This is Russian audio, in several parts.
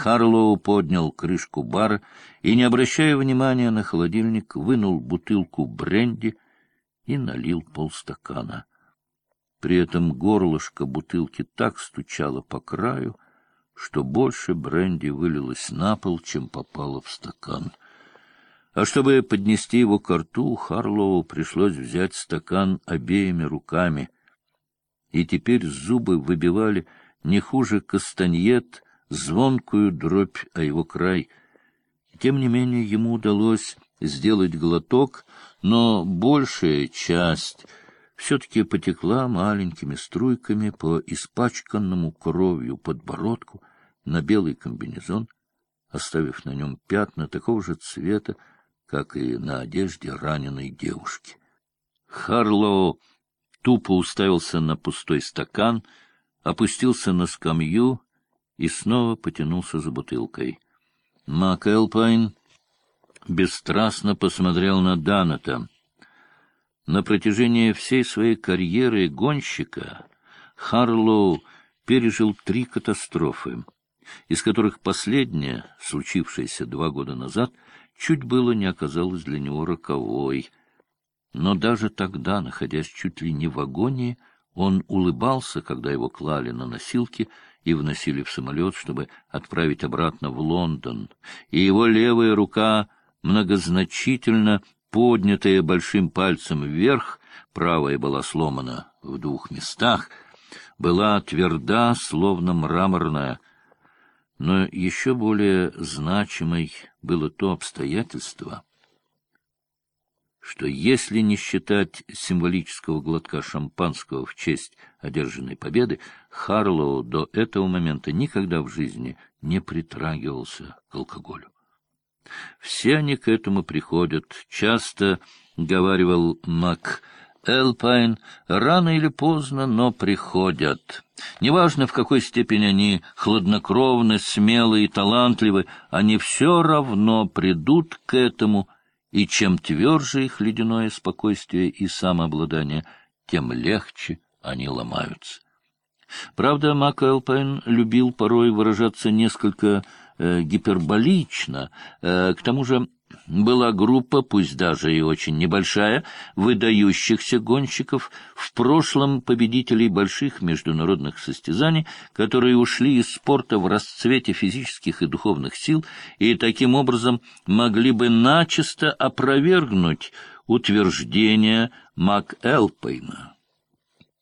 Харлоу поднял крышку бара и, не обращая внимания на холодильник, вынул бутылку бренди и налил полстакана. При этом горлышко бутылки так стучало по краю, что больше бренди вылилось на пол, чем попало в стакан. А чтобы поднести его к рту, Харлоу пришлось взять стакан обеими руками, и теперь зубы выбивали не хуже кастаньет звонкую дробь о его край. Тем не менее ему удалось сделать глоток, но большая часть все-таки потекла маленькими струйками по испачканному кровью подбородку на белый комбинезон, оставив на нем пятна такого же цвета, как и на одежде раненой девушки. Харлоу тупо уставился на пустой стакан, опустился на скамью и снова потянулся за бутылкой. Мак Элпайн бесстрастно посмотрел на Даната — на протяжении всей своей карьеры гонщика Харлоу пережил три катастрофы, из которых последняя, случившаяся два года назад, чуть было не оказалась для него роковой. Но даже тогда, находясь чуть ли не в агонии, он улыбался, когда его клали на носилки и вносили в самолет, чтобы отправить обратно в Лондон, и его левая рука многозначительно поднятая большим пальцем вверх, правая была сломана в двух местах, была тверда, словно мраморная. Но еще более значимой было то обстоятельство, что если не считать символического глотка шампанского в честь одержанной победы, Харлоу до этого момента никогда в жизни не притрагивался к алкоголю. Все они к этому приходят. Часто, — говаривал Мак Элпайн, — рано или поздно, но приходят. Неважно, в какой степени они хладнокровны, смелы и талантливы, они все равно придут к этому, и чем тверже их ледяное спокойствие и самообладание, тем легче они ломаются. Правда, Мак Элпайн любил порой выражаться несколько э, гиперболично. Э, к тому же была группа, пусть даже и очень небольшая, выдающихся гонщиков, в прошлом победителей больших международных состязаний, которые ушли из спорта в расцвете физических и духовных сил и таким образом могли бы начисто опровергнуть утверждения Мак Элпейна.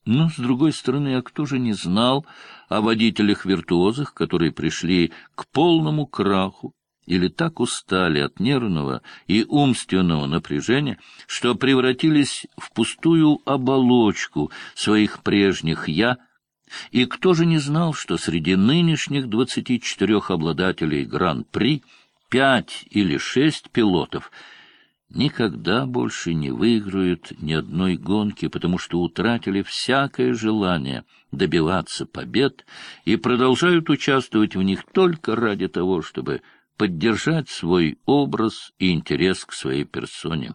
Но, с другой стороны, а кто же не знал о водителях-виртуозах, которые пришли к полному краху или так устали от нервного и умственного напряжения, что превратились в пустую оболочку своих прежних «я», и кто же не знал, что среди нынешних двадцати четырех обладателей Гран-при пять или шесть пилотов — никогда больше не выиграют ни одной гонки, потому что утратили всякое желание добиваться побед и продолжают участвовать в них только ради того, чтобы поддержать свой образ и интерес к своей персоне.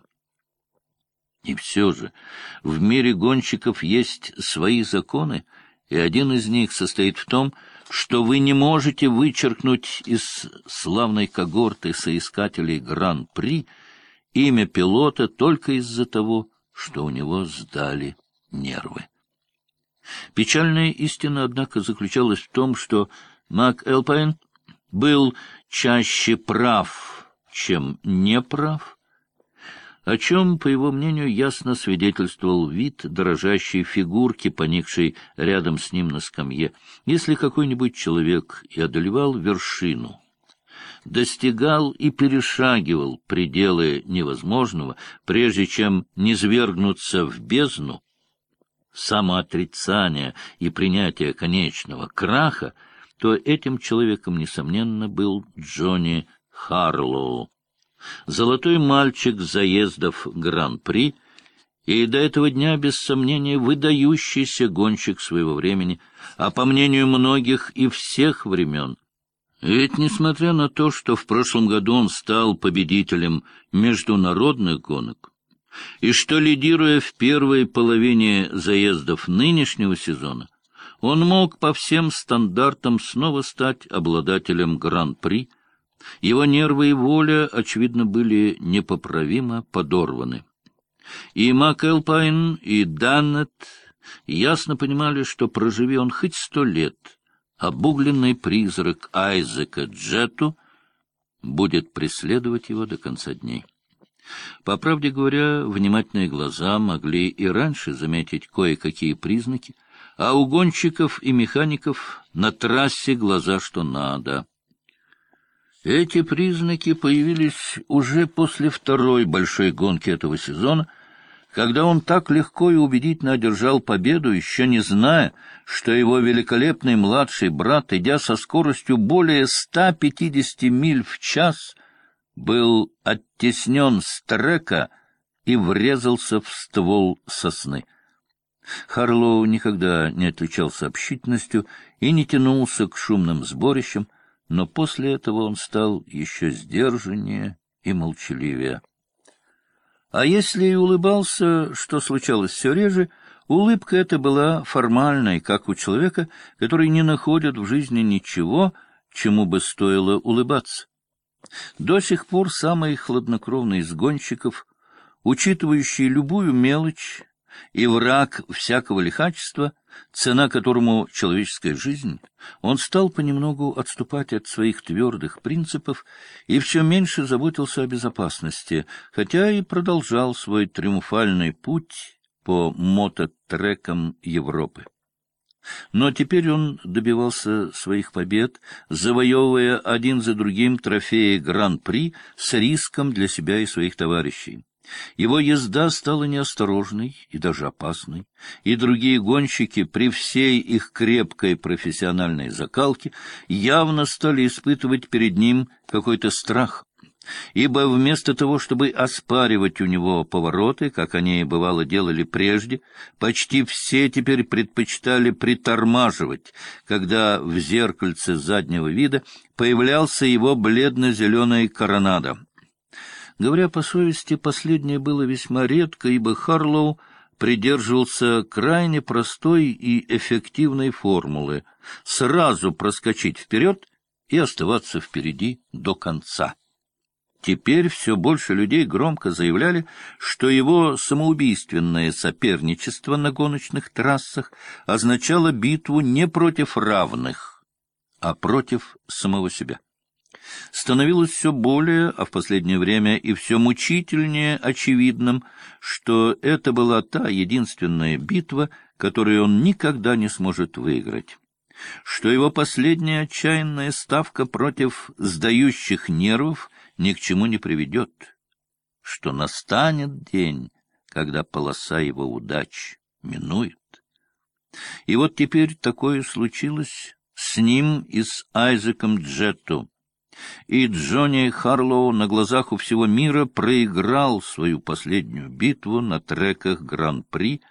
И все же в мире гонщиков есть свои законы, и один из них состоит в том, что вы не можете вычеркнуть из славной когорты соискателей Гран-при — имя пилота только из-за того, что у него сдали нервы. Печальная истина, однако, заключалась в том, что Мак Элпайн был чаще прав, чем неправ, о чем, по его мнению, ясно свидетельствовал вид дорожащей фигурки, поникшей рядом с ним на скамье. Если какой-нибудь человек и одолевал вершину достигал и перешагивал пределы невозможного, прежде чем низвергнуться в бездну, самоотрицания и принятия конечного краха, то этим человеком, несомненно, был Джонни Харлоу. Золотой мальчик заездов Гран-при и до этого дня, без сомнения, выдающийся гонщик своего времени, а, по мнению многих и всех времен, ведь, несмотря на то, что в прошлом году он стал победителем международных гонок, и что, лидируя в первой половине заездов нынешнего сезона, Он мог по всем стандартам снова стать обладателем гран-при. Его нервы и воля, очевидно, были непоправимо подорваны. И МакЭлпайн, и Даннет ясно понимали, что проживи он хоть сто лет, обугленный призрак Айзека Джету будет преследовать его до конца дней. По правде говоря, внимательные глаза могли и раньше заметить кое-какие признаки, а у гонщиков и механиков на трассе глаза что надо. Эти признаки появились уже после второй большой гонки этого сезона — когда он так легко и убедительно одержал победу, еще не зная, что его великолепный младший брат, идя со скоростью более 150 миль в час, был оттеснен с трека и врезался в ствол сосны. Харлоу никогда не отличался общительностью и не тянулся к шумным сборищам, но после этого он стал еще сдержаннее и молчаливее. А если и улыбался, что случалось все реже, улыбка эта была формальной, как у человека, который не находит в жизни ничего, чему бы стоило улыбаться. До сих пор самый хладнокровный из гонщиков, учитывающий любую мелочь и враг всякого лихачества, цена которому человеческая жизнь, он стал понемногу отступать от своих твердых принципов и все меньше заботился о безопасности, хотя и продолжал свой триумфальный путь по мототрекам Европы. Но теперь он добивался своих побед, завоевывая один за другим трофеи Гран-при с риском для себя и своих товарищей. Его езда стала неосторожной и даже опасной, и другие гонщики при всей их крепкой профессиональной закалке явно стали испытывать перед ним какой-то страх, ибо вместо того, чтобы оспаривать у него повороты, как они, бывало, делали прежде, почти все теперь предпочитали притормаживать, когда в зеркальце заднего вида появлялся его бледно-зеленая коронада — Говоря по совести, последнее было весьма редко, ибо Харлоу придерживался крайне простой и эффективной формулы — сразу проскочить вперед и оставаться впереди до конца. Теперь все больше людей громко заявляли, что его самоубийственное соперничество на гоночных трассах означало битву не против равных, а против самого себя становилось все более, а в последнее время и все мучительнее очевидным, что это была та единственная битва, которую он никогда не сможет выиграть, что его последняя отчаянная ставка против сдающих нервов ни к чему не приведет, что настанет день, когда полоса его удач минует. И вот теперь такое случилось с ним и с Айзеком Джетту и Джонни Харлоу на глазах у всего мира проиграл свою последнюю битву на треках Гран-при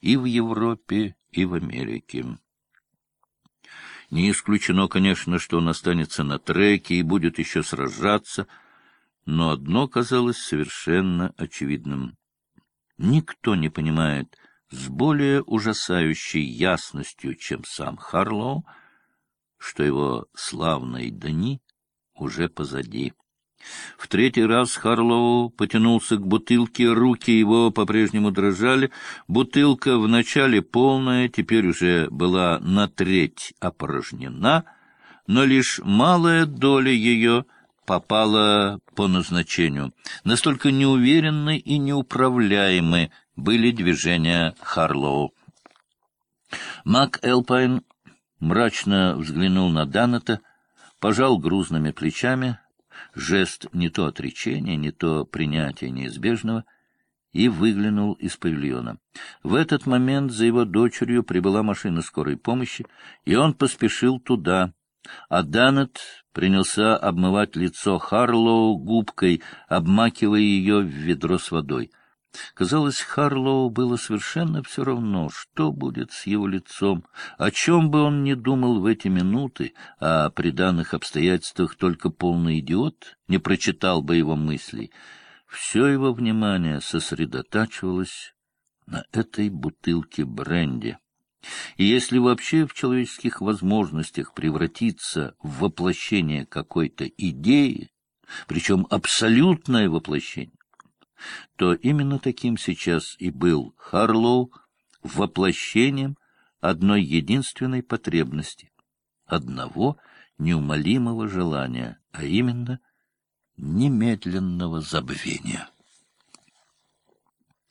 и в Европе, и в Америке. Не исключено, конечно, что он останется на треке и будет еще сражаться, но одно казалось совершенно очевидным. Никто не понимает с более ужасающей ясностью, чем сам Харлоу, что его славные дни уже позади. В третий раз Харлоу потянулся к бутылке, руки его по-прежнему дрожали. Бутылка вначале полная, теперь уже была на треть опорожнена, но лишь малая доля ее попала по назначению. Настолько неуверенны и неуправляемы были движения Харлоу. Мак Элпайн мрачно взглянул на Даннета, пожал грузными плечами, жест не то отречения, не то принятия неизбежного, и выглянул из павильона. В этот момент за его дочерью прибыла машина скорой помощи, и он поспешил туда, а Данет принялся обмывать лицо Харлоу губкой, обмакивая ее в ведро с водой — Казалось, Харлоу было совершенно все равно, что будет с его лицом, о чем бы он ни думал в эти минуты, а при данных обстоятельствах только полный идиот не прочитал бы его мыслей. Все его внимание сосредотачивалось на этой бутылке бренди. И если вообще в человеческих возможностях превратиться в воплощение какой-то идеи, причем абсолютное воплощение, то именно таким сейчас и был Харлоу воплощением одной единственной потребности, одного неумолимого желания, а именно немедленного забвения.